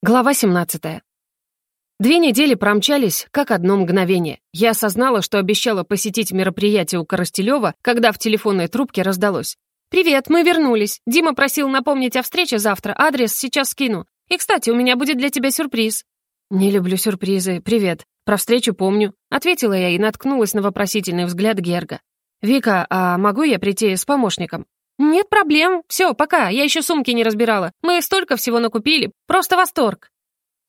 Глава 17. Две недели промчались, как одно мгновение. Я осознала, что обещала посетить мероприятие у Коростелева, когда в телефонной трубке раздалось. «Привет, мы вернулись. Дима просил напомнить о встрече завтра, адрес сейчас скину. И, кстати, у меня будет для тебя сюрприз». «Не люблю сюрпризы. Привет. Про встречу помню», — ответила я и наткнулась на вопросительный взгляд Герга. «Вика, а могу я прийти с помощником?» «Нет проблем. Все, пока. Я еще сумки не разбирала. Мы столько всего накупили. Просто восторг».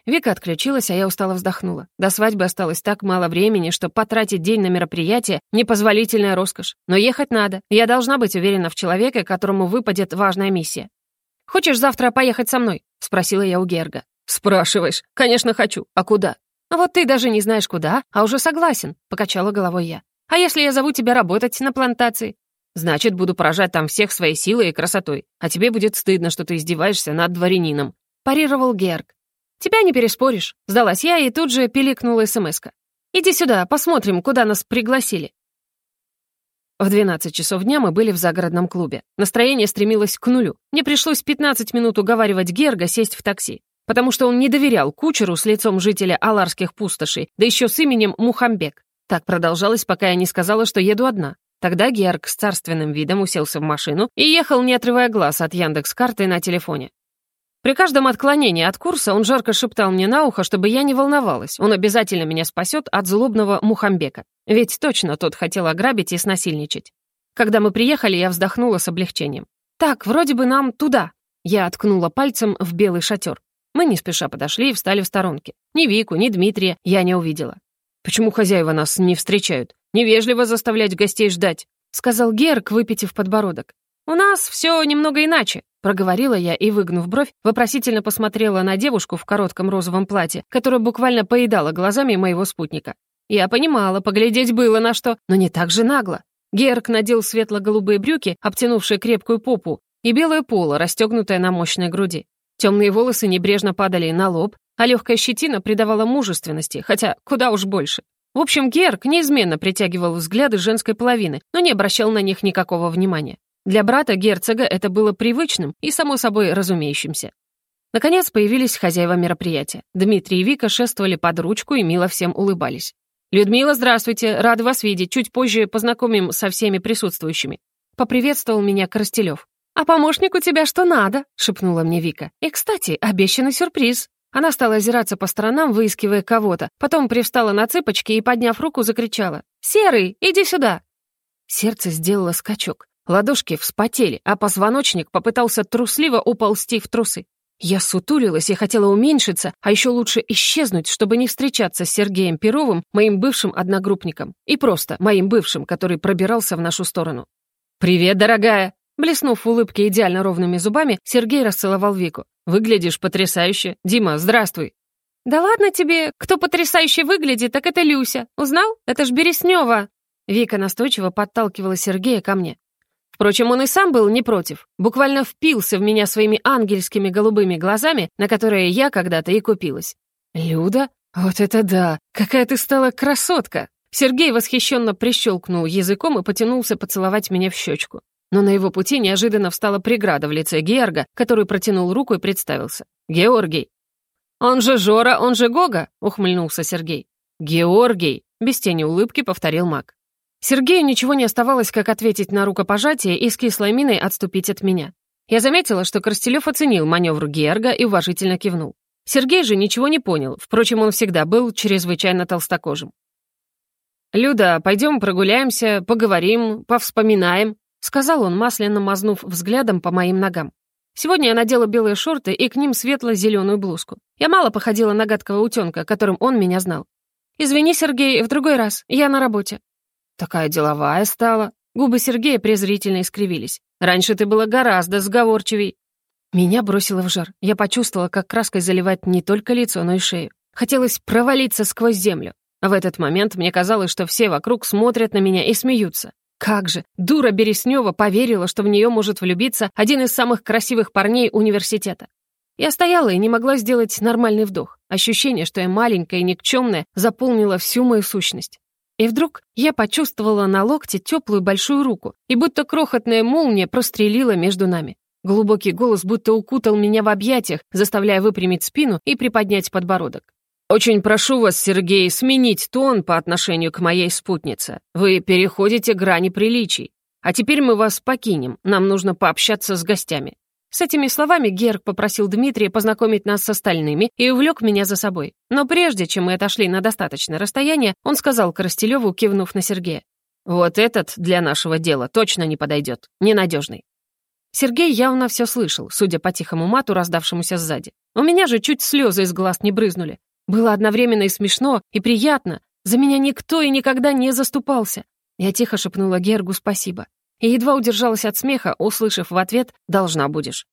Вика отключилась, а я устало вздохнула. До свадьбы осталось так мало времени, что потратить день на мероприятие — непозволительная роскошь. Но ехать надо. Я должна быть уверена в человеке, которому выпадет важная миссия. «Хочешь завтра поехать со мной?» — спросила я у Герга. «Спрашиваешь? Конечно, хочу. А куда?» «А вот ты даже не знаешь, куда, а уже согласен», — покачала головой я. «А если я зову тебя работать на плантации? Значит, буду поражать там всех своей силой и красотой. А тебе будет стыдно, что ты издеваешься над дворянином», — парировал Герг. «Тебя не переспоришь», — сдалась я и тут же пиликнула смс-ка. «Иди сюда, посмотрим, куда нас пригласили». В 12 часов дня мы были в загородном клубе. Настроение стремилось к нулю. Мне пришлось 15 минут уговаривать Герга сесть в такси, потому что он не доверял кучеру с лицом жителя Аларских пустошей, да еще с именем Мухамбек. Так продолжалось, пока я не сказала, что еду одна. Тогда Георг с царственным видом уселся в машину и ехал, не отрывая глаз от Яндекс-карты на телефоне. При каждом отклонении от курса он жарко шептал мне на ухо, чтобы я не волновалась, он обязательно меня спасет от злобного Мухамбека. Ведь точно тот хотел ограбить и снасильничать. Когда мы приехали, я вздохнула с облегчением. «Так, вроде бы нам туда». Я откнула пальцем в белый шатер. Мы не спеша подошли и встали в сторонке. Ни Вику, ни Дмитрия я не увидела. «Почему хозяева нас не встречают? Невежливо заставлять гостей ждать», — сказал Герк, выпитив подбородок. «У нас все немного иначе», — проговорила я и, выгнув бровь, вопросительно посмотрела на девушку в коротком розовом платье, которая буквально поедала глазами моего спутника. Я понимала, поглядеть было на что, но не так же нагло. Герк надел светло-голубые брюки, обтянувшие крепкую попу, и белое поло, расстегнутое на мощной груди. Темные волосы небрежно падали на лоб, а легкая щетина придавала мужественности, хотя куда уж больше. В общем, Герк неизменно притягивал взгляды женской половины, но не обращал на них никакого внимания. Для брата герцога это было привычным и, само собой, разумеющимся. Наконец появились хозяева мероприятия. Дмитрий и Вика шествовали под ручку и мило всем улыбались. «Людмила, здравствуйте! Рада вас видеть. Чуть позже познакомим со всеми присутствующими». Поприветствовал меня Коростелев. «А помощник у тебя что надо?» — шепнула мне Вика. «И, кстати, обещанный сюрприз». Она стала озираться по сторонам, выискивая кого-то, потом привстала на цыпочки и, подняв руку, закричала. «Серый, иди сюда!» Сердце сделало скачок. Ладошки вспотели, а позвоночник попытался трусливо уползти в трусы. Я сутулилась и хотела уменьшиться, а еще лучше исчезнуть, чтобы не встречаться с Сергеем Перовым, моим бывшим одногруппником, и просто моим бывшим, который пробирался в нашу сторону. «Привет, дорогая!» Блеснув в улыбке идеально ровными зубами, Сергей расцеловал Вику. «Выглядишь потрясающе. Дима, здравствуй!» «Да ладно тебе! Кто потрясающе выглядит, так это Люся. Узнал? Это ж Береснева!» Вика настойчиво подталкивала Сергея ко мне. Впрочем, он и сам был не против, буквально впился в меня своими ангельскими голубыми глазами, на которые я когда-то и купилась. «Люда? Вот это да! Какая ты стала красотка!» Сергей восхищенно прищелкнул языком и потянулся поцеловать меня в щечку. Но на его пути неожиданно встала преграда в лице Георга, который протянул руку и представился. «Георгий!» «Он же Жора, он же Гога!» — ухмыльнулся Сергей. «Георгий!» — без тени улыбки повторил маг. Сергею ничего не оставалось, как ответить на рукопожатие и с кислой миной отступить от меня. Я заметила, что Корстелев оценил маневр Георга и уважительно кивнул. Сергей же ничего не понял, впрочем, он всегда был чрезвычайно толстокожим. «Люда, пойдем прогуляемся, поговорим, повспоминаем», сказал он, масляно мазнув взглядом по моим ногам. Сегодня я надела белые шорты и к ним светло-зеленую блузку. Я мало походила на гадкого утенка, которым он меня знал. «Извини, Сергей, в другой раз. Я на работе». «Такая деловая стала». Губы Сергея презрительно искривились. «Раньше ты была гораздо сговорчивей». Меня бросило в жар. Я почувствовала, как краской заливает не только лицо, но и шею. Хотелось провалиться сквозь землю. В этот момент мне казалось, что все вокруг смотрят на меня и смеются. Как же, дура Береснева поверила, что в нее может влюбиться один из самых красивых парней университета. Я стояла и не могла сделать нормальный вдох. Ощущение, что я маленькая и никчемная, заполнило всю мою сущность. И вдруг я почувствовала на локте теплую большую руку, и будто крохотная молния прострелила между нами. Глубокий голос будто укутал меня в объятиях, заставляя выпрямить спину и приподнять подбородок. «Очень прошу вас, Сергей, сменить тон по отношению к моей спутнице. Вы переходите грани приличий. А теперь мы вас покинем, нам нужно пообщаться с гостями». С этими словами Герк попросил Дмитрия познакомить нас с остальными и увлек меня за собой. Но прежде чем мы отошли на достаточное расстояние, он сказал Коростелеву, кивнув на Сергея. «Вот этот для нашего дела точно не подойдет, ненадежный». Сергей явно все слышал, судя по тихому мату, раздавшемуся сзади. У меня же чуть слезы из глаз не брызнули. Было одновременно и смешно, и приятно. За меня никто и никогда не заступался. Я тихо шепнула Гергу спасибо и едва удержалась от смеха, услышав в ответ «должна будешь».